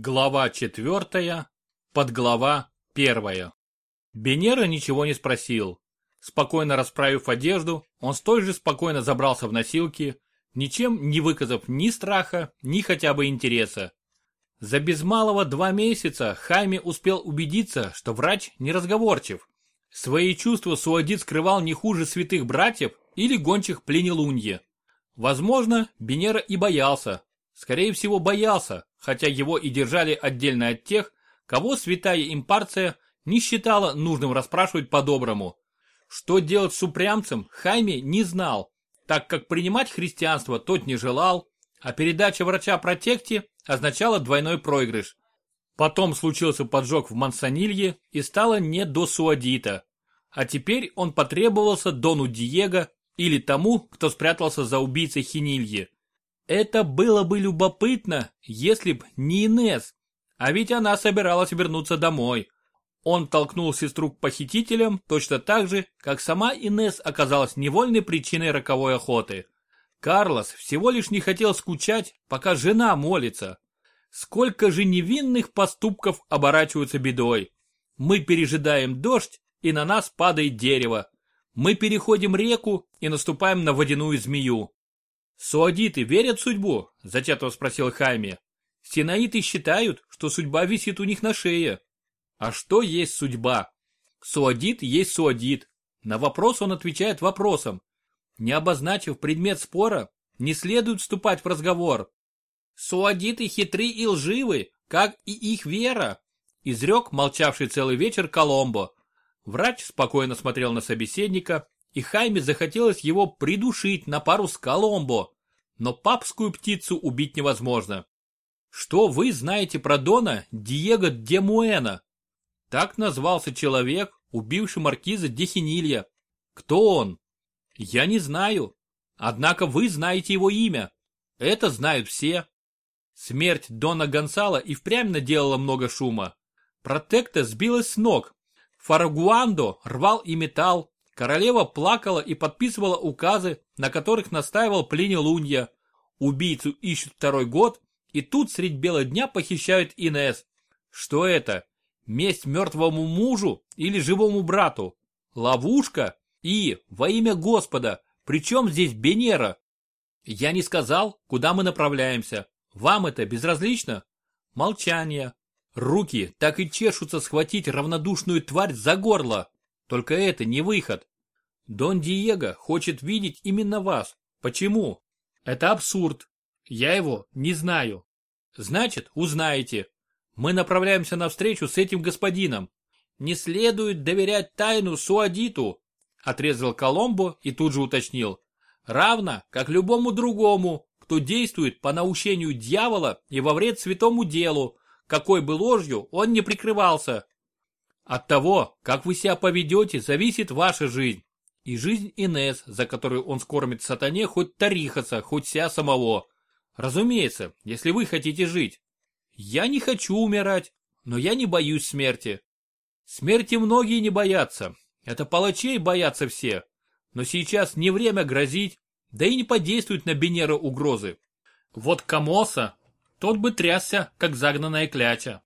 Глава четвертая, подглава первая. Бенера ничего не спросил. Спокойно расправив одежду, он столь же спокойно забрался в носилки, ничем не выказав ни страха, ни хотя бы интереса. За без малого два месяца Хайми успел убедиться, что врач неразговорчив. Свои чувства Суадит скрывал не хуже святых братьев или гончих пленелунье. Возможно, Бенера и боялся. Скорее всего, боялся, хотя его и держали отдельно от тех, кого святая импарция не считала нужным расспрашивать по-доброму. Что делать с упрямцем, Хайме не знал, так как принимать христианство тот не желал, а передача врача протекте означала двойной проигрыш. Потом случился поджог в Мансонилье и стало не до Суадита. А теперь он потребовался Дону Диего или тому, кто спрятался за убийцей Хинильи. Это было бы любопытно, если б не Инес, а ведь она собиралась вернуться домой. Он толкнул сестру к похитителям точно так же, как сама Инес оказалась невольной причиной роковой охоты. Карлос всего лишь не хотел скучать, пока жена молится. Сколько же невинных поступков оборачиваются бедой. Мы пережидаем дождь, и на нас падает дерево. Мы переходим реку и наступаем на водяную змею. «Суадиты верят в судьбу?» – затятого спросил Хайме. «Синаиты считают, что судьба висит у них на шее». «А что есть судьба?» «Суадит есть суадит». На вопрос он отвечает вопросом. Не обозначив предмет спора, не следует вступать в разговор. «Суадиты хитры и лживы, как и их вера», изрек молчавший целый вечер Коломбо. Врач спокойно смотрел на собеседника, и Хайме захотелось его придушить на пару с Коломбо, но папскую птицу убить невозможно. Что вы знаете про Дона Диего де Муэна? Так назвался человек, убивший маркиза Дехинилья. Кто он? Я не знаю. Однако вы знаете его имя. Это знают все. Смерть Дона Гонсала и впрямь наделала много шума. Протекта сбилась с ног. Фарагуандо рвал и металл, Королева плакала и подписывала указы, на которых настаивал Плини Лунья. Убийцу ищут второй год, и тут средь бела дня похищают Инес. Что это? Месть мертвому мужу или живому брату? Ловушка? И, во имя Господа, при чем здесь Бенера? Я не сказал, куда мы направляемся. Вам это безразлично? Молчание. Руки так и чешутся схватить равнодушную тварь за горло. Только это не выход. Дон Диего хочет видеть именно вас. Почему? Это абсурд. Я его не знаю. Значит, узнаете. Мы направляемся на встречу с этим господином. Не следует доверять тайну Суадиту, отрезал Коломбо и тут же уточнил. Равно, как любому другому, кто действует по наущению дьявола и во вред святому делу, какой бы ложью он не прикрывался. От того, как вы себя поведете, зависит ваша жизнь. И жизнь Инес, за которую он скормит сатане хоть Тарихаса, хоть ся самого. Разумеется, если вы хотите жить. Я не хочу умирать, но я не боюсь смерти. Смерти многие не боятся. Это палачей боятся все. Но сейчас не время грозить, да и не подействуют на Бенера угрозы. Вот Камоса, тот бы трясся, как загнанная кляча.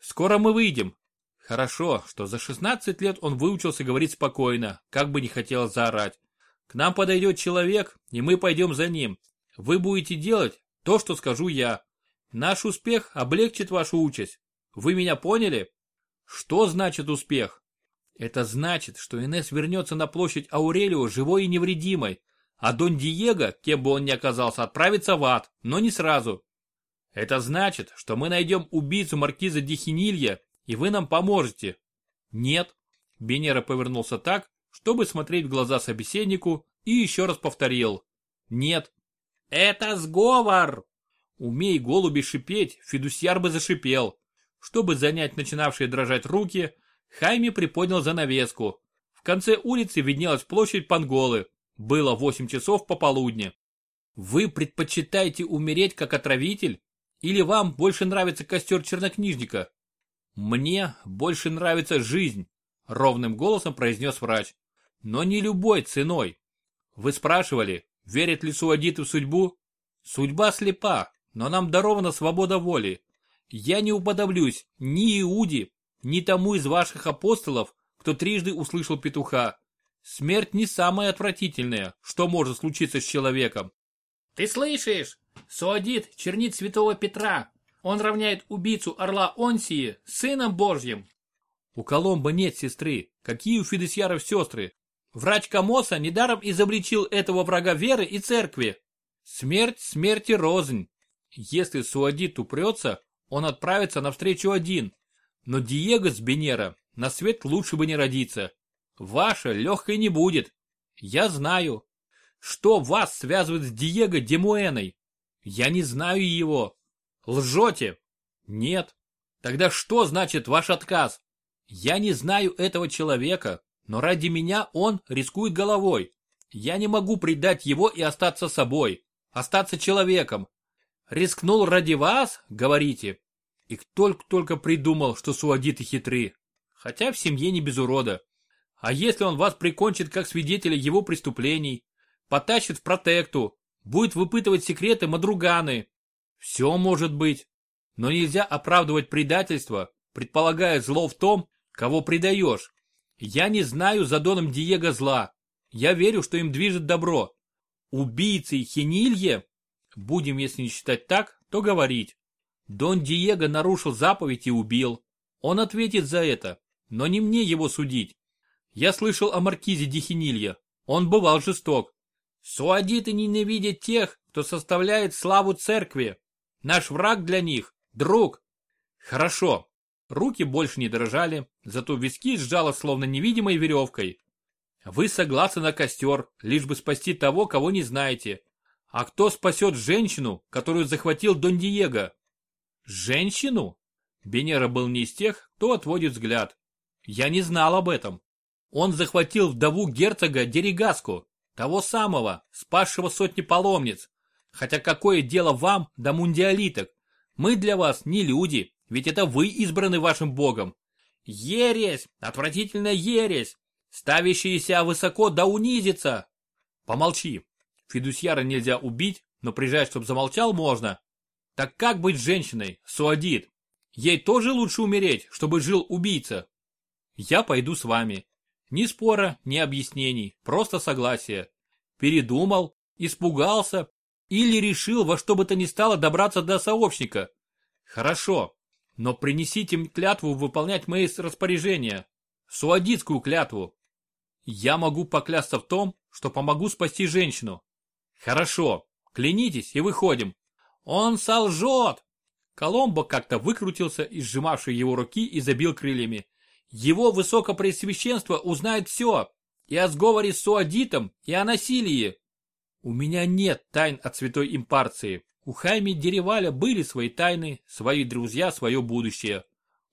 Скоро мы выйдем, Хорошо, что за 16 лет он выучился говорить спокойно, как бы не хотел заорать. К нам подойдет человек, и мы пойдем за ним. Вы будете делать то, что скажу я. Наш успех облегчит вашу участь. Вы меня поняли? Что значит успех? Это значит, что Инес вернется на площадь Аурелио живой и невредимой, а Дон Диего, кем бы он ни оказался, отправится в ад, но не сразу. Это значит, что мы найдем убийцу маркиза Дихинилья и вы нам поможете. Нет. Бенера повернулся так, чтобы смотреть в глаза собеседнику и еще раз повторил. Нет. Это сговор! Умей голуби шипеть, Федусьяр бы зашипел. Чтобы занять начинавшие дрожать руки, Хайми приподнял занавеску. В конце улицы виднелась площадь Панголы. Было 8 часов пополудни. Вы предпочитаете умереть как отравитель? Или вам больше нравится костер чернокнижника? «Мне больше нравится жизнь», — ровным голосом произнес врач. «Но не любой ценой. Вы спрашивали, верят ли суадиты в судьбу? Судьба слепа, но нам дарована свобода воли. Я не уподоблюсь ни Иуде, ни тому из ваших апостолов, кто трижды услышал петуха. Смерть не самая отвратительная, что может случиться с человеком. Ты слышишь? Суадит чернит святого Петра. Он равняет убийцу орла Онсии сыном Божьим. У Коломба нет сестры. Какие у Федосьяров сестры? Врач Камоса недаром изобличил этого врага веры и церкви. Смерть смерти рознь. Если Суадит упрется, он отправится навстречу один. Но Диего с Бенера на свет лучше бы не родиться. Ваша легкой не будет. Я знаю. Что вас связывает с Диего Демуэной? Я не знаю его. Лжете? Нет. Тогда что значит ваш отказ? Я не знаю этого человека, но ради меня он рискует головой. Я не могу предать его и остаться собой, остаться человеком. Рискнул ради вас, говорите? И только-только придумал, что суадиты хитры. Хотя в семье не без урода. А если он вас прикончит как свидетеля его преступлений, потащит в протекту, будет выпытывать секреты Мадруганы? Все может быть. Но нельзя оправдывать предательство, предполагая зло в том, кого предаешь. Я не знаю за Доном Диего зла. Я верю, что им движет добро. Убийцы Хенилье? Будем, если не считать так, то говорить. Дон Диего нарушил заповедь и убил. Он ответит за это, но не мне его судить. Я слышал о маркизе Дихинилье. Он бывал жесток. Суадиты ненавидят тех, кто составляет славу церкви. Наш враг для них – друг. Хорошо. Руки больше не дрожали, зато виски сжало словно невидимой веревкой. Вы согласны на костер, лишь бы спасти того, кого не знаете. А кто спасет женщину, которую захватил Дон Диего? Женщину? Бенера был не из тех, кто отводит взгляд. Я не знал об этом. Он захватил вдову герцога Дерегаску, того самого, спасшего сотни паломниц. Хотя какое дело вам до мундиалиток? Мы для вас не люди, ведь это вы избраны вашим богом. Ересь, отвратительная ересь, ставящаяся высоко да унизится. Помолчи. Федусьяра нельзя убить, но прижать, чтобы замолчал, можно. Так как быть женщиной, Суадит? Ей тоже лучше умереть, чтобы жил убийца. Я пойду с вами. Ни спора, ни объяснений, просто согласие. Передумал, испугался или решил во что бы то ни стало добраться до сообщника. Хорошо, но принесите клятву выполнять мои распоряжения. Суадитскую клятву. Я могу поклясться в том, что помогу спасти женщину. Хорошо, клянитесь и выходим. Он солжет. Коломбо как-то выкрутился из сжимавшей его руки и забил крыльями. Его высокопресвященство узнает все. И о сговоре с Суадитом, и о насилии. У меня нет тайн от святой импарции. У Хайми Дереваля были свои тайны, свои друзья, свое будущее.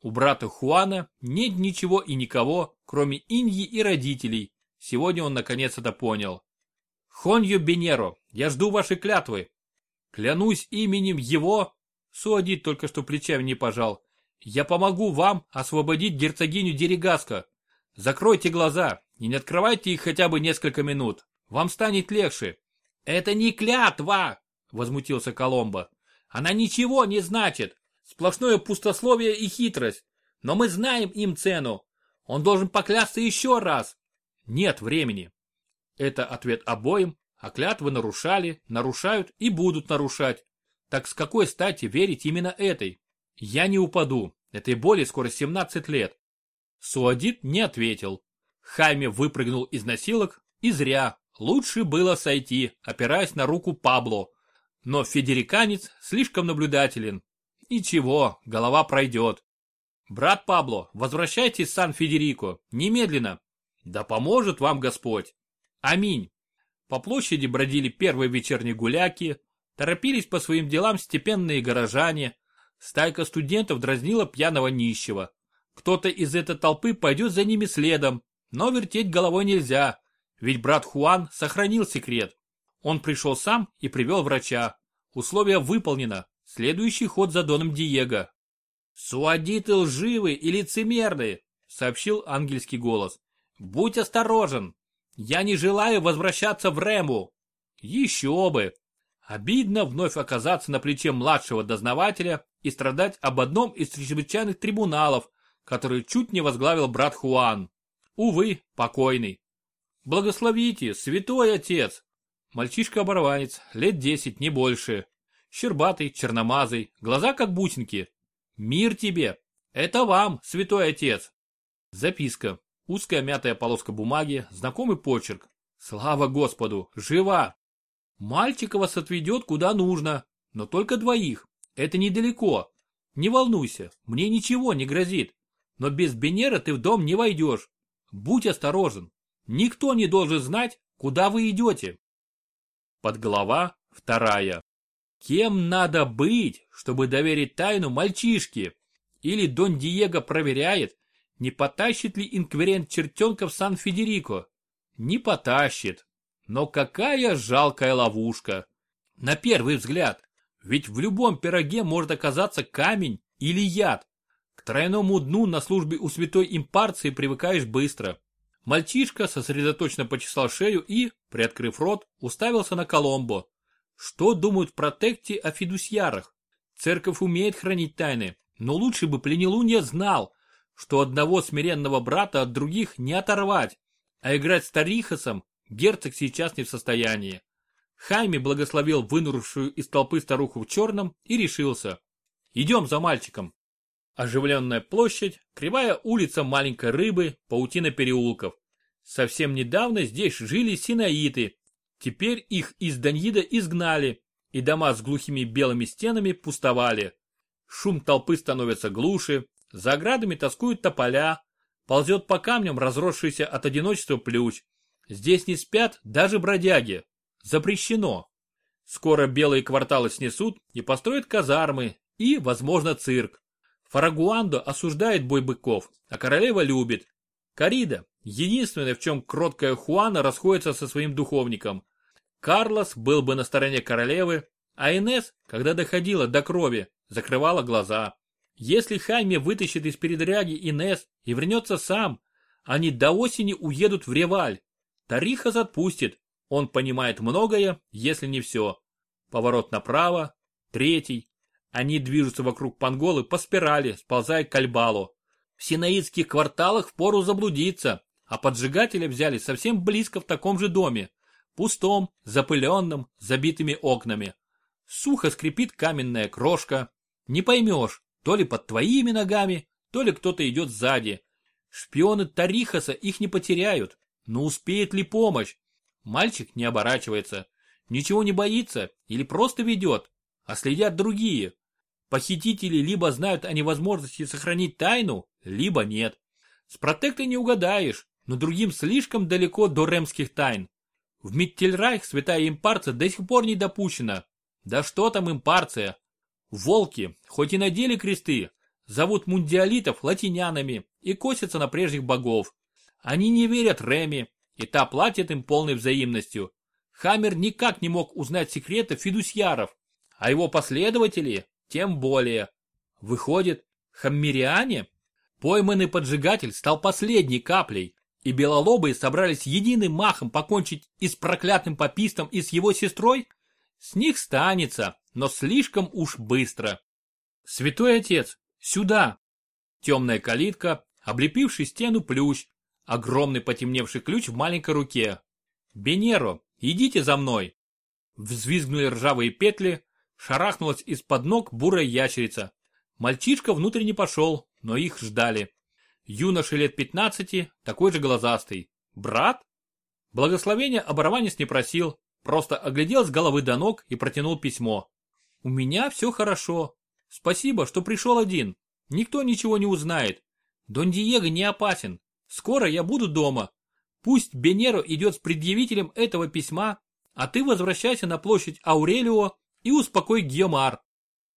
У брата Хуана нет ничего и никого, кроме Иньи и родителей. Сегодня он наконец это понял. Хонью Бенеро, я жду вашей клятвы. Клянусь именем его, Суадит только что плечами не пожал, я помогу вам освободить герцогиню Дерегаско. Закройте глаза и не открывайте их хотя бы несколько минут. Вам станет легче. Это не клятва, возмутился Коломбо. Она ничего не значит. Сплошное пустословие и хитрость. Но мы знаем им цену. Он должен поклясться еще раз. Нет времени. Это ответ обоим, а клятвы нарушали, нарушают и будут нарушать. Так с какой стати верить именно этой? Я не упаду. Этой боли скоро 17 лет. Суадит не ответил. Хайме выпрыгнул из носилок, и зря. Лучше было сойти, опираясь на руку Пабло. Но федериканец слишком наблюдателен. Ничего, голова пройдет. Брат Пабло, возвращайтесь в Сан-Федерико, немедленно. Да поможет вам Господь. Аминь. По площади бродили первые вечерние гуляки, торопились по своим делам степенные горожане. Стайка студентов дразнила пьяного нищего. Кто-то из этой толпы пойдет за ними следом, но вертеть головой нельзя, ведь брат Хуан сохранил секрет. Он пришел сам и привел врача. Условие выполнено. Следующий ход за Доном Диего. «Суадиты лживы и лицемерны», — сообщил ангельский голос. «Будь осторожен. Я не желаю возвращаться в Рэму». Еще бы. Обидно вновь оказаться на плече младшего дознавателя и страдать об одном из чрезвычайных трибуналов, который чуть не возглавил брат Хуан. Увы, покойный. Благословите, святой отец. Мальчишка-оборванец, лет десять, не больше. Щербатый, черномазый, глаза как бусинки. Мир тебе. Это вам, святой отец. Записка. Узкая мятая полоска бумаги, знакомый почерк. Слава Господу, жива. Мальчика вас отведет куда нужно, но только двоих. Это недалеко. Не волнуйся, мне ничего не грозит. Но без Бенера ты в дом не войдешь. Будь осторожен. Никто не должен знать, куда вы идете. Подглава вторая. Кем надо быть, чтобы доверить тайну мальчишке? Или Дон Диего проверяет, не потащит ли инквирент чертенка в Сан-Федерико? Не потащит. Но какая жалкая ловушка. На первый взгляд, ведь в любом пироге может оказаться камень или яд. К тройному дну на службе у святой импарции привыкаешь быстро. Мальчишка сосредоточенно почесал шею и, приоткрыв рот, уставился на Коломбо. Что думают в протекте о фидусьярах? Церковь умеет хранить тайны, но лучше бы пленелунья знал, что одного смиренного брата от других не оторвать, а играть с Тарихасом герцог сейчас не в состоянии. Хайми благословил вынуршую из толпы старуху в черном и решился. Идем за мальчиком. Оживленная площадь, кривая улица маленькой рыбы, паутина переулков. Совсем недавно здесь жили синаиты. Теперь их из Даньида изгнали, и дома с глухими белыми стенами пустовали. Шум толпы становится глуше, за оградами тоскуют тополя, ползет по камням разросшийся от одиночества плющ. Здесь не спят даже бродяги. Запрещено. Скоро белые кварталы снесут и построят казармы и, возможно, цирк. Фарагуандо осуждает бой быков, а королева любит. Карида – единственное, в чем кроткая Хуана расходится со своим духовником. Карлос был бы на стороне королевы, а Инес, когда доходила до крови, закрывала глаза. Если Хайме вытащит из передряги Инес и вернется сам, они до осени уедут в Реваль. Тарихас отпустит, он понимает многое, если не все. Поворот направо, третий. Они движутся вокруг Панголы по спирали, сползая к Альбалу. В синаидских кварталах впору заблудиться, а поджигателя взяли совсем близко в таком же доме. Пустом, запыленном, забитыми окнами. Сухо скрипит каменная крошка. Не поймешь, то ли под твоими ногами, то ли кто-то идет сзади. Шпионы Тарихаса их не потеряют, но успеет ли помощь? Мальчик не оборачивается, ничего не боится или просто ведет, а следят другие. Похитители либо знают о невозможности сохранить тайну, либо нет. С протектой не угадаешь, но другим слишком далеко до ремских тайн. В Миттельрайх святая импарция до сих пор не допущена. Да что там импарция? Волки, хоть и надели кресты, зовут мундиалитов латинянами и косятся на прежних богов. Они не верят Реми, и та платит им полной взаимностью. Хаммер никак не мог узнать секреты фидусьяров, а его последователи тем более. Выходит, хаммериане? Пойманный поджигатель стал последней каплей, и белолобые собрались единым махом покончить и с проклятым попистом, и с его сестрой? С них станется, но слишком уж быстро. Святой отец, сюда! Темная калитка, облепивший стену плющ, огромный потемневший ключ в маленькой руке. «Бенеро, идите за мной!» Взвизгнули ржавые петли, шарахнулась из-под ног бурая ящерица. Мальчишка внутрь не пошел, но их ждали. Юноша лет пятнадцати, такой же глазастый. Брат? Благословения оборванец не просил, просто оглядел с головы до ног и протянул письмо. «У меня все хорошо. Спасибо, что пришел один. Никто ничего не узнает. Дон Диего не опасен. Скоро я буду дома. Пусть Бенеро идет с предъявителем этого письма, а ты возвращайся на площадь Аурелио и успокой Гьомар.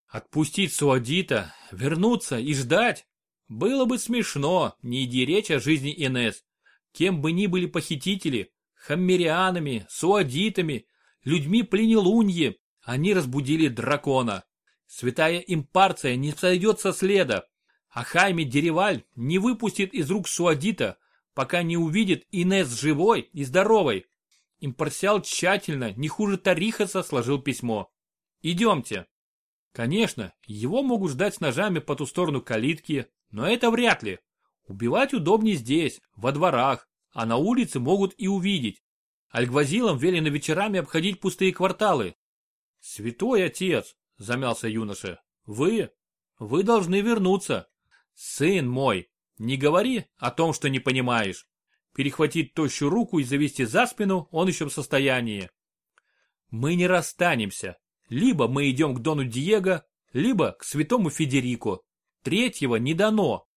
Отпустить Суадита, вернуться и ждать? Было бы смешно, не иди речь о жизни Инес. Кем бы ни были похитители, хаммерианами, суадитами, людьми пленелуньи, они разбудили дракона. Святая импарция не сойдет со следа, а Хайме Дереваль не выпустит из рук Суадита, пока не увидит Инес живой и здоровой. Импарсиал тщательно, не хуже Тарихаса, сложил письмо. Идемте. Конечно, его могут ждать с ножами по ту сторону калитки, но это вряд ли. Убивать удобнее здесь, во дворах, а на улице могут и увидеть. Альгвазилам велено вечерами обходить пустые кварталы. Святой отец, замялся юноша, вы, вы должны вернуться. Сын мой, не говори о том, что не понимаешь. Перехватить тощую руку и завести за спину он еще в состоянии. Мы не расстанемся. Либо мы идем к Дону Диего, либо к святому Федерико. Третьего не дано.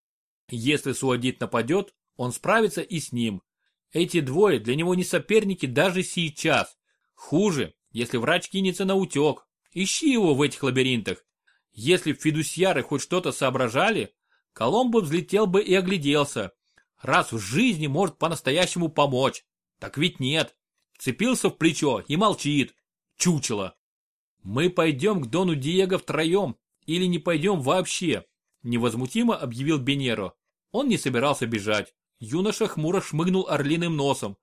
Если Суадит нападет, он справится и с ним. Эти двое для него не соперники даже сейчас. Хуже, если врач кинется на утек. Ищи его в этих лабиринтах. Если фидусьяры хоть что-то соображали, Коломбо взлетел бы и огляделся. Раз в жизни может по-настоящему помочь. Так ведь нет. Цепился в плечо и молчит. Чучело. Мы пойдем к Дону Диего втроем или не пойдем вообще, невозмутимо объявил Бенеро. Он не собирался бежать. Юноша хмуро шмыгнул орлиным носом.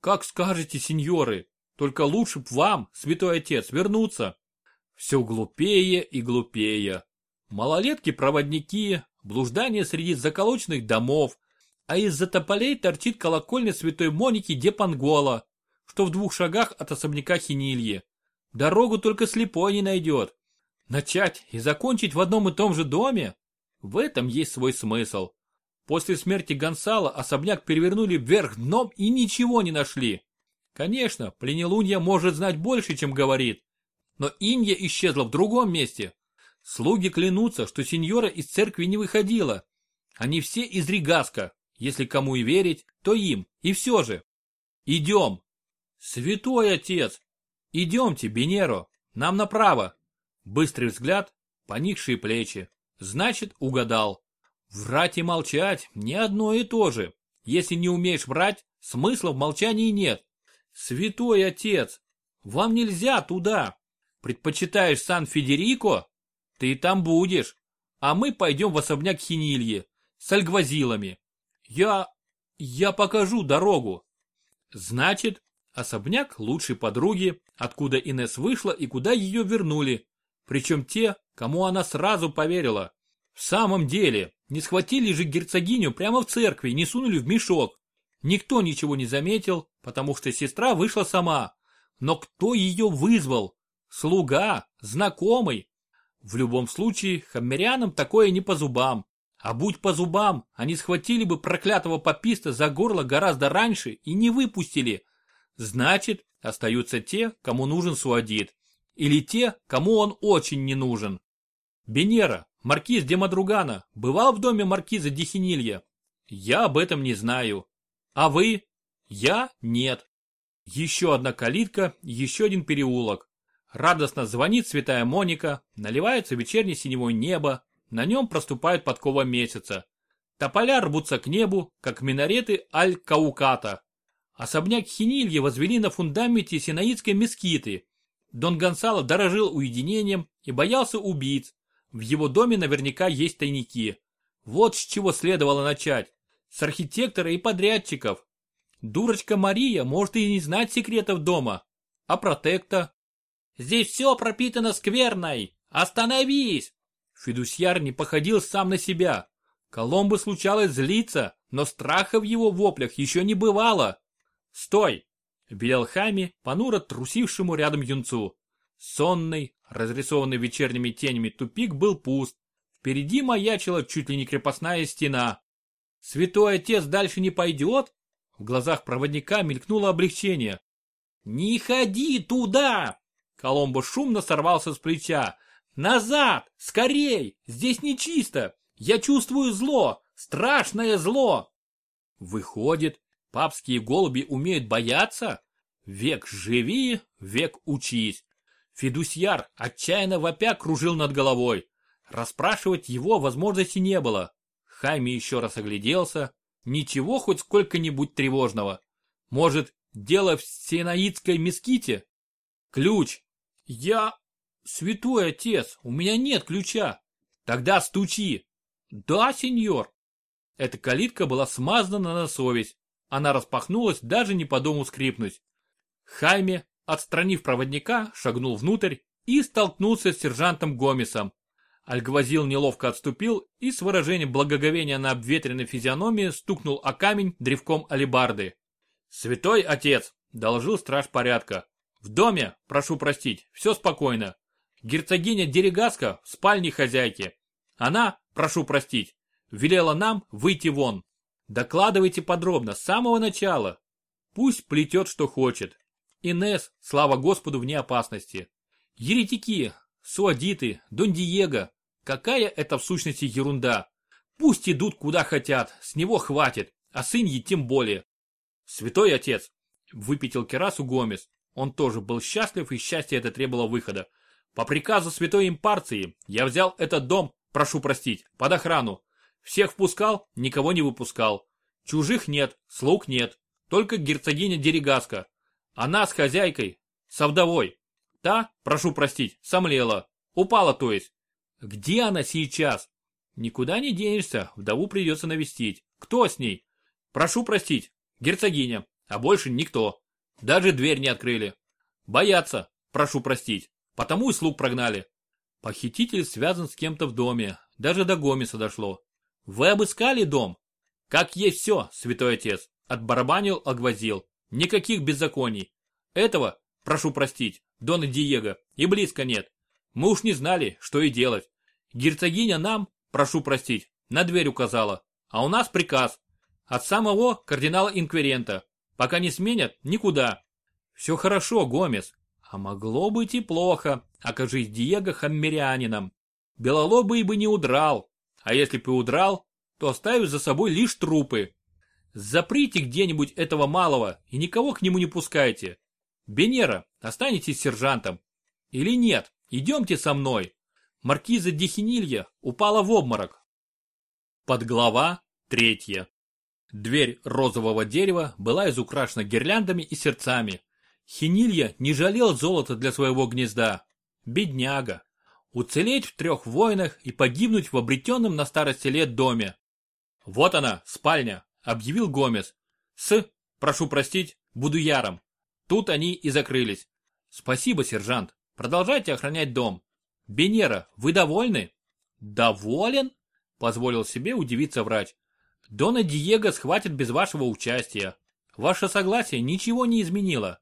Как скажете, сеньоры, только лучше б вам, святой отец, вернуться. Все глупее и глупее. Малолетки-проводники, блуждание среди заколоченных домов, а из-за тополей торчит колокольня святой Моники де Пангола, что в двух шагах от особняка Хинильи. Дорогу только слепой не найдет. Начать и закончить в одном и том же доме? В этом есть свой смысл. После смерти Гонсала особняк перевернули вверх дном и ничего не нашли. Конечно, пленелунья может знать больше, чем говорит. Но Инья исчезла в другом месте. Слуги клянутся, что сеньора из церкви не выходила. Они все из Ригаска. Если кому и верить, то им. И все же. Идем. Святой отец. Идемте, Бенеро. Нам направо. Быстрый взгляд, поникшие плечи. Значит, угадал. Врать и молчать не одно и то же. Если не умеешь врать, смысла в молчании нет. Святой отец, вам нельзя туда. Предпочитаешь Сан-Федерико? Ты там будешь. А мы пойдем в особняк Хинильи с альгвазилами. Я... я покажу дорогу. Значит, особняк лучшей подруги, откуда Инес вышла и куда ее вернули. Причем те, кому она сразу поверила. В самом деле, не схватили же герцогиню прямо в церкви не сунули в мешок. Никто ничего не заметил, потому что сестра вышла сама. Но кто ее вызвал? Слуга? Знакомый? В любом случае, хаммерянам такое не по зубам. А будь по зубам, они схватили бы проклятого пописта за горло гораздо раньше и не выпустили. Значит, остаются те, кому нужен Суадит. Или те, кому он очень не нужен. Бенера, маркиз де Мадругана, бывал в доме маркиза Дихинилья? Я об этом не знаю. А вы? Я? Нет. Еще одна калитка, еще один переулок. Радостно звонит святая Моника, наливается вечернее синевое небо, на нем проступают подкова месяца. Тополя рвутся к небу, как минареты Аль-Кауката. Особняк Хинильи возвели на фундаменте синаитской мескиты. Дон Гонсало дорожил уединением и боялся убийц. В его доме наверняка есть тайники. Вот с чего следовало начать. С архитектора и подрядчиков. Дурочка Мария может и не знать секретов дома. А протекта? Здесь все пропитано скверной! Остановись!» Федусьяр не походил сам на себя. Коломбу случалось злиться, но страха в его воплях еще не бывало. «Стой!» — велел Хами, понуро трусившему рядом юнцу. Сонный, разрисованный вечерними тенями тупик был пуст. Впереди маячила чуть ли не крепостная стена. «Святой отец дальше не пойдет?» В глазах проводника мелькнуло облегчение. «Не ходи туда!» Коломбо шумно сорвался с плеча. «Назад! Скорей! Здесь нечисто! Я чувствую зло! Страшное зло!» Выходит, папские голуби умеют бояться? Век живи, век учись. Федусьяр отчаянно вопя кружил над головой. Расспрашивать его возможности не было. Хайми еще раз огляделся. Ничего хоть сколько-нибудь тревожного. Может, дело в синаидской меските? Ключ, я... Святой отец, у меня нет ключа. Тогда стучи. Да, сеньор. Эта калитка была смазана на совесть. Она распахнулась, даже не подумал скрипнуть. Хайме, отстранив проводника, шагнул внутрь и столкнулся с сержантом Гомесом. Альгвазил неловко отступил и с выражением благоговения на обветренной физиономии стукнул о камень древком алебарды. «Святой отец!» – доложил страж порядка. «В доме, прошу простить, все спокойно. Герцогиня Дерегаска в спальне хозяйки. Она, прошу простить, велела нам выйти вон. Докладывайте подробно, с самого начала. Пусть плетет, что хочет. Инес, слава Господу, вне опасности. Еретики, суадиты, Дон Диего. Какая это в сущности ерунда. Пусть идут куда хотят, с него хватит, а сыньи тем более. Святой отец, выпятил керасу Гомес. Он тоже был счастлив, и счастье это требовало выхода. По приказу святой импарции я взял этот дом, прошу простить, под охрану. Всех впускал, никого не выпускал. Чужих нет, слуг нет, только герцогиня Дерегаска. Она с хозяйкой, со вдовой. Та, прошу простить, сомлела. Упала, то есть. Где она сейчас? Никуда не денешься, вдову придется навестить. Кто с ней? Прошу простить, герцогиня, а больше никто. Даже дверь не открыли. Боятся, прошу простить, потому и слуг прогнали. Похититель связан с кем-то в доме, даже до Гомеса дошло. Вы обыскали дом? Как есть все, святой отец. Отбарабанил, огвозил. Никаких беззаконий. Этого, прошу простить, Дона Диего, и близко нет. Мы уж не знали, что и делать. Герцогиня нам, прошу простить, на дверь указала. А у нас приказ. От самого кардинала-инквирента. Пока не сменят, никуда. Все хорошо, Гомес. А могло быть и плохо, окажись Диего хаммерианином. Белолобый бы не удрал. А если бы удрал, то оставив за собой лишь трупы. Заприте где-нибудь этого малого и никого к нему не пускайте. Бенера, останетесь сержантом. Или нет, идемте со мной. Маркиза Дихинилья упала в обморок. Подглава третья. Дверь розового дерева была изукрашена гирляндами и сердцами. Хинилья не жалел золота для своего гнезда. Бедняга. Уцелеть в трех войнах и погибнуть в обретенном на старости лет доме. Вот она, спальня, объявил Гомес. С, прошу простить, буду яром. Тут они и закрылись. Спасибо, сержант. Продолжайте охранять дом. Бенера, вы довольны? Доволен? Позволил себе удивиться врач. Дона Диего схватит без вашего участия. Ваше согласие ничего не изменило.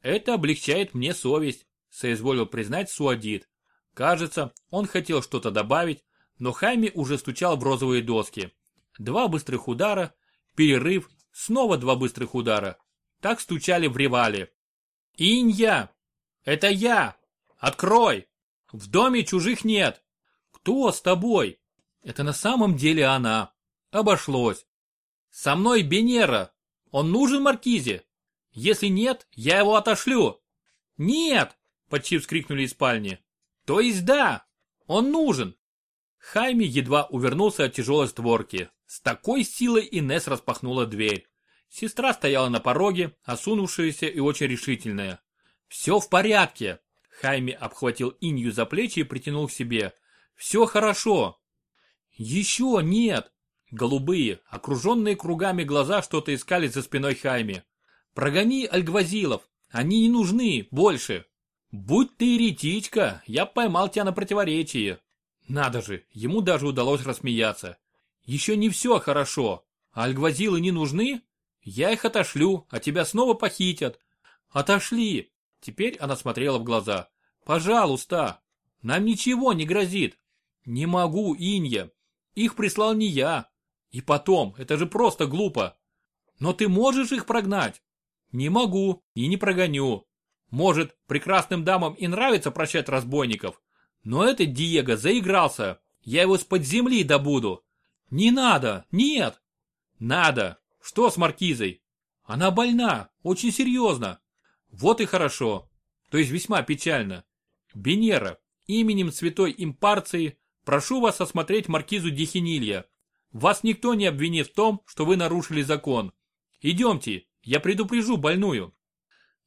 Это облегчает мне совесть, соизволил признать Суадит. Кажется, он хотел что-то добавить, но Хайми уже стучал в розовые доски. Два быстрых удара, Перерыв, снова два быстрых удара. Так стучали в ревале. «Инья! Это я! Открой! В доме чужих нет! Кто с тобой?» Это на самом деле она. Обошлось. «Со мной Бенера! Он нужен Маркизе? Если нет, я его отошлю!» «Нет!» – почти вскрикнули из спальни. «То есть да! Он нужен!» Хайми едва увернулся от тяжелой створки. С такой силой Инес распахнула дверь. Сестра стояла на пороге, осунувшаяся и очень решительная. «Все в порядке!» Хайми обхватил Инью за плечи и притянул к себе. «Все хорошо!» «Еще нет!» Голубые, окруженные кругами глаза что-то искали за спиной Хайми. «Прогони альгвазилов! Они не нужны больше!» «Будь ты еретичка, я поймал тебя на противоречие!» Надо же, ему даже удалось рассмеяться. Еще не все хорошо. Альгвазилы не нужны? Я их отошлю, а тебя снова похитят. Отошли. Теперь она смотрела в глаза. Пожалуйста. Нам ничего не грозит. Не могу, Инья. Их прислал не я. И потом, это же просто глупо. Но ты можешь их прогнать? Не могу и не прогоню. Может, прекрасным дамам и нравится прощать разбойников. Но этот Диего заигрался. Я его с-под земли добуду. «Не надо! Нет!» «Надо! Что с Маркизой?» «Она больна! Очень серьезно!» «Вот и хорошо! То есть весьма печально! Бенера, именем святой импарции прошу вас осмотреть Маркизу Дихинилья. Вас никто не обвинит в том, что вы нарушили закон. Идемте, я предупрежу больную».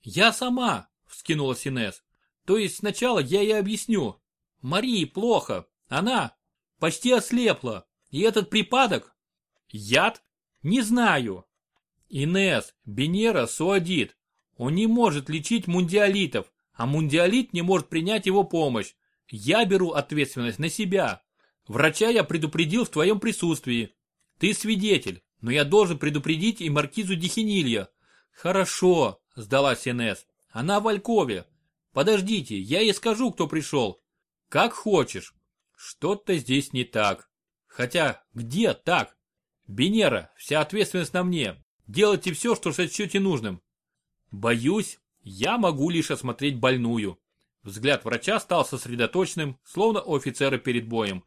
«Я сама!» – вскинула Синес. «То есть сначала я ей объясню. Марии плохо. Она почти ослепла. И этот припадок? Яд? Не знаю. Инес, Бенера суадит. Он не может лечить мундиалитов. а мундиалит не может принять его помощь. Я беру ответственность на себя. Врача я предупредил в твоем присутствии. Ты свидетель, но я должен предупредить и маркизу Дихинилья. Хорошо, сдалась Инесс. Она в Алькове. Подождите, я ей скажу, кто пришел. Как хочешь. Что-то здесь не так. Хотя, где так? Бенера, вся ответственность на мне. Делайте все, что сочтете нужным. Боюсь, я могу лишь осмотреть больную. Взгляд врача стал сосредоточенным, словно у офицера перед боем.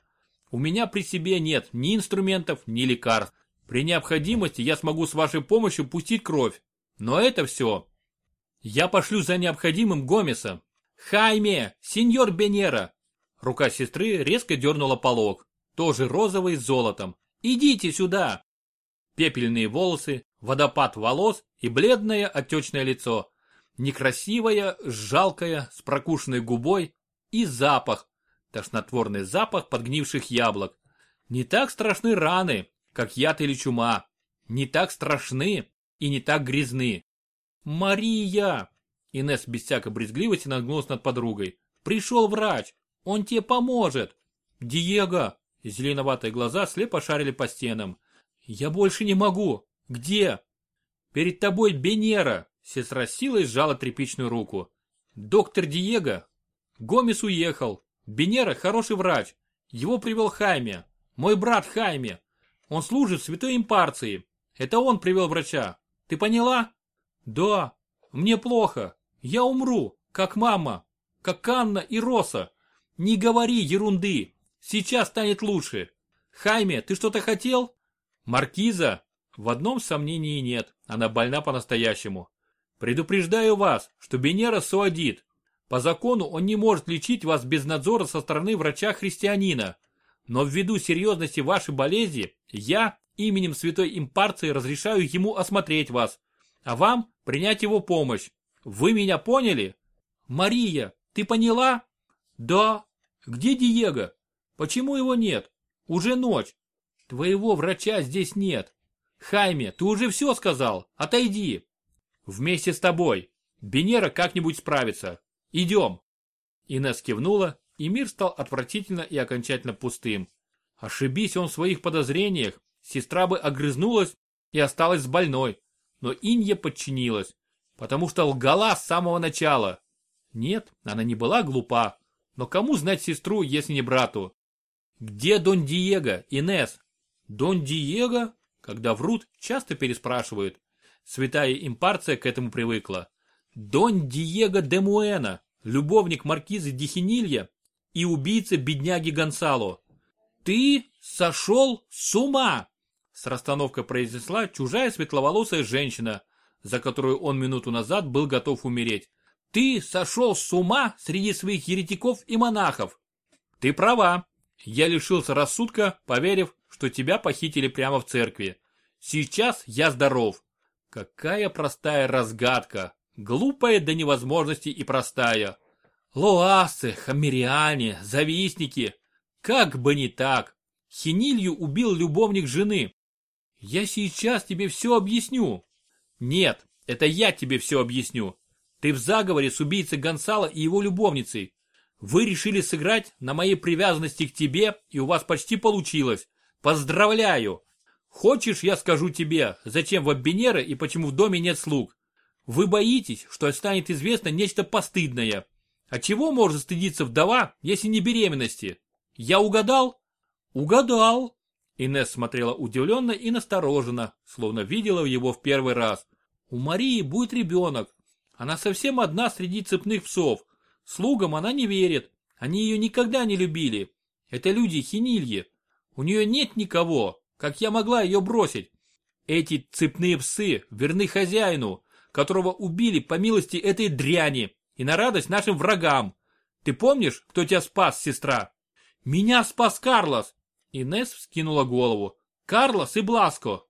У меня при себе нет ни инструментов, ни лекарств. При необходимости я смогу с вашей помощью пустить кровь. Но это все. Я пошлю за необходимым Гомеса. Хайме, сеньор Бенера. Рука сестры резко дернула полог, тоже розовый с золотом. Идите сюда. Пепельные волосы, водопад волос и бледное отечное лицо. Некрасивое, жалкое, с прокушенной губой и запах, тошнотворный запах подгнивших яблок. Не так страшны раны, как яд или чума. Не так страшны и не так грязны. Мария! Инесс без всякой брезгливости нагнулась над подругой. Пришел врач, он тебе поможет. Диего! Зеленоватые глаза слепо шарили по стенам. Я больше не могу. Где? Перед тобой Бенера. Сестра силой сжала тряпичную руку. Доктор Диего. Гомес уехал. Бенера хороший врач. Его привел Хайме. Мой брат Хайме. Он служит в святой импарции. Это он привел врача. Ты поняла? Да. Мне плохо. Я умру, как мама, как Анна и Роса. Не говори ерунды. Сейчас станет лучше. Хайме, ты что-то хотел? Маркиза? В одном сомнении нет. Она больна по-настоящему. Предупреждаю вас, что Бенера суадит. По закону он не может лечить вас без надзора со стороны врача-христианина. Но ввиду серьезности вашей болезни, я именем святой импарции разрешаю ему осмотреть вас, а вам принять его помощь. Вы меня поняли? Мария, ты поняла? Да. Где Диего? Почему его нет? Уже ночь. Твоего врача здесь нет. Хайме, ты уже все сказал. Отойди. Вместе с тобой. Бенера как-нибудь справится. Идем!» Инесс кивнула, и мир стал отвратительно и окончательно пустым. Ошибись он в своих подозрениях, сестра бы огрызнулась и осталась с больной. Но Инья подчинилась, потому что лгала с самого начала. Нет, она не была глупа, но кому знать сестру, если не брату? Где Дон Диего, Инес? Дон Диего, когда врут, часто переспрашивают. Святая импарция к этому привыкла. Дон Диего де Муэна, любовник маркизы Дихинилья и убийца бедняги Гонсало. Ты сошел с ума! С расстановкой произнесла чужая светловолосая женщина, за которую он минуту назад был готов умереть. Ты сошел с ума среди своих еретиков и монахов. Ты права. Я лишился рассудка, поверив, что тебя похитили прямо в церкви. Сейчас я здоров. Какая простая разгадка, Глупая до невозможности и простая. Лоасы, хамериане, завистники. Как бы не так. Хинилью убил любовник жены. Я сейчас тебе все объясню. Нет, это я тебе все объясню. Ты в заговоре с убийцей Гонсала и его любовницей. Вы решили сыграть на моей привязанности к тебе, и у вас почти получилось. Поздравляю! Хочешь, я скажу тебе, зачем в Аббинера и почему в доме нет слуг? Вы боитесь, что станет известно нечто постыдное. А чего может стыдиться вдова, если не беременности? Я угадал? Угадал. Инесс смотрела удивленно и настороженно, словно видела его в первый раз. У Марии будет ребенок. Она совсем одна среди цепных псов. Слугам она не верит. Они ее никогда не любили. Это люди хинильи. У нее нет никого. Как я могла ее бросить? Эти цепные псы верны хозяину, которого убили по милости этой дряни и на радость нашим врагам. Ты помнишь, кто тебя спас, сестра? Меня спас Карлос. Инесс вскинула голову. Карлос и Бласко.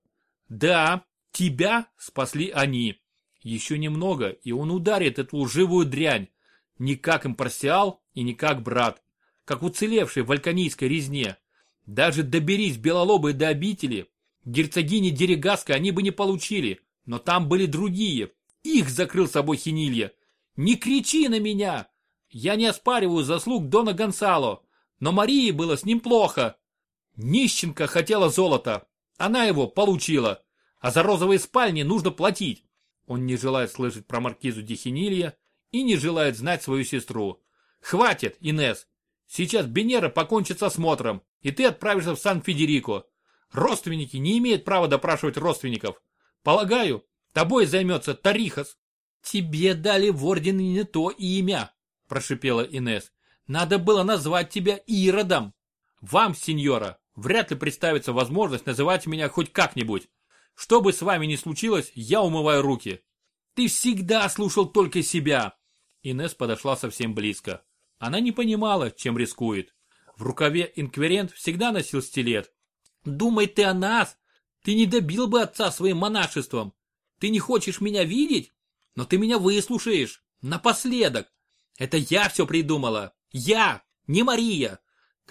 Да, тебя спасли они. Еще немного, и он ударит эту лживую дрянь. Не как импарсиал и не как брат. Как уцелевший в вальканийской резне. Даже доберись белолобые до обители, герцогини Дерегаска они бы не получили. Но там были другие. Их закрыл собой Хинилья. Не кричи на меня! Я не оспариваю заслуг Дона Гонсало, но Марии было с ним плохо. Нищенка хотела золота, она его получила, а за розовые спальни нужно платить. Он не желает слышать про маркизу Дихинилья и не желает знать свою сестру. Хватит, Инес. Сейчас Бенера покончит с осмотром, и ты отправишься в Сан-Федерико. Родственники не имеют права допрашивать родственников. Полагаю, тобой займется Тарихас. Тебе дали в ордене не то имя, прошипела Инес. Надо было назвать тебя Иродом. Вам, сеньора, вряд ли представится возможность называть меня хоть как-нибудь. Что бы с вами ни случилось, я умываю руки. Ты всегда слушал только себя. Инес подошла совсем близко. Она не понимала, чем рискует. В рукаве инквирент всегда носил стилет. Думай ты о нас. Ты не добил бы отца своим монашеством. Ты не хочешь меня видеть? Но ты меня выслушаешь. Напоследок. Это я все придумала. Я, не Мария.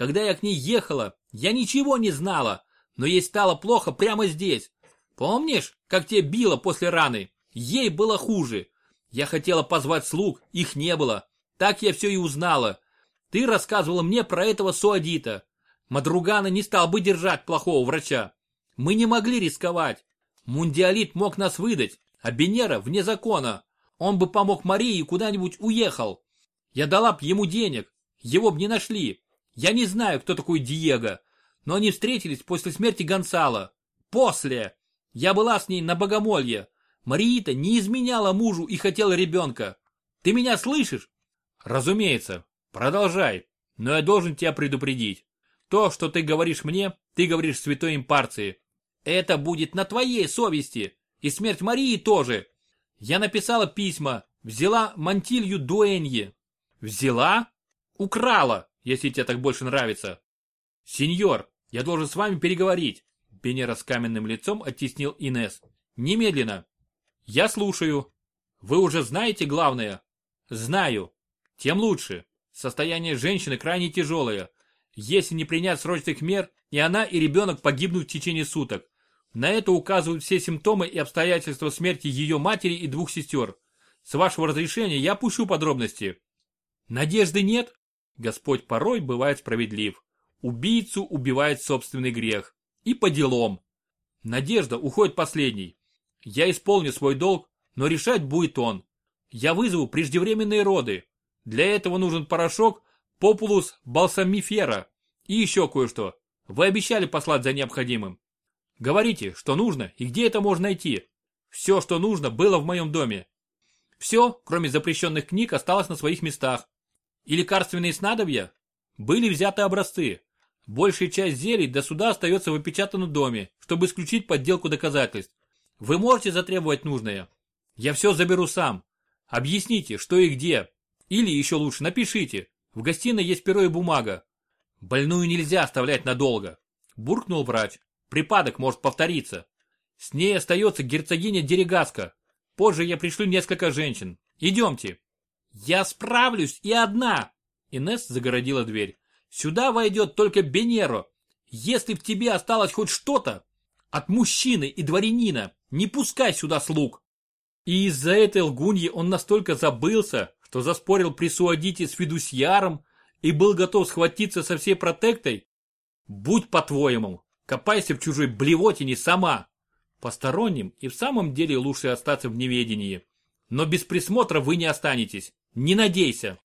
Когда я к ней ехала, я ничего не знала, но ей стало плохо прямо здесь. Помнишь, как тебе било после раны? Ей было хуже. Я хотела позвать слуг, их не было. Так я все и узнала. Ты рассказывала мне про этого Суадита. Мадругана не стал бы держать плохого врача. Мы не могли рисковать. Мундиалит мог нас выдать, а Бенера вне закона. Он бы помог Марии и куда-нибудь уехал. Я дала б ему денег, его б не нашли. Я не знаю, кто такой Диего, но они встретились после смерти Гонсала. После. Я была с ней на богомолье. Мариита не изменяла мужу и хотела ребенка. Ты меня слышишь? Разумеется. Продолжай. Но я должен тебя предупредить. То, что ты говоришь мне, ты говоришь святой импарции. Это будет на твоей совести. И смерть Марии тоже. Я написала письма, взяла мантилью дуэньи. Взяла? Украла, если тебе так больше нравится. Сеньор, я должен с вами переговорить. Пенера с каменным лицом оттеснил Инес. Немедленно. Я слушаю. Вы уже знаете главное? Знаю. Тем лучше. Состояние женщины крайне тяжелое. Если не принять срочных мер, и она, и ребенок погибнут в течение суток. На это указывают все симптомы и обстоятельства смерти ее матери и двух сестер. С вашего разрешения я пущу подробности. Надежды нет? Господь порой бывает справедлив. Убийцу убивает собственный грех. И по делам. Надежда уходит последней. Я исполню свой долг, но решать будет он. Я вызову преждевременные роды. Для этого нужен порошок популус балсамифера и еще кое-что. Вы обещали послать за необходимым. Говорите, что нужно и где это можно найти. Все, что нужно, было в моем доме. Все, кроме запрещенных книг, осталось на своих местах. И лекарственные снадобья? Были взяты образцы. Большая часть зелий до суда остается в опечатанном доме, чтобы исключить подделку доказательств. Вы можете затребовать нужное? Я все заберу сам. Объясните, что и где. Или еще лучше, напишите. В гостиной есть перо и бумага. Больную нельзя оставлять надолго. Буркнул врач. Припадок может повториться. С ней остается герцогиня Дерегаска. Позже я пришлю несколько женщин. Идемте. Я справлюсь и одна. Инесс загородила дверь. Сюда войдет только Бенеро. Если в тебе осталось хоть что-то, от мужчины и дворянина, не пускай сюда слуг. И из-за этой лгуньи он настолько забылся, что заспорил при Суадите с Федусьяром и был готов схватиться со всей протектой? Будь по-твоему, копайся в чужой блевотине сама. Посторонним и в самом деле лучше остаться в неведении. Но без присмотра вы не останетесь. Не надейся.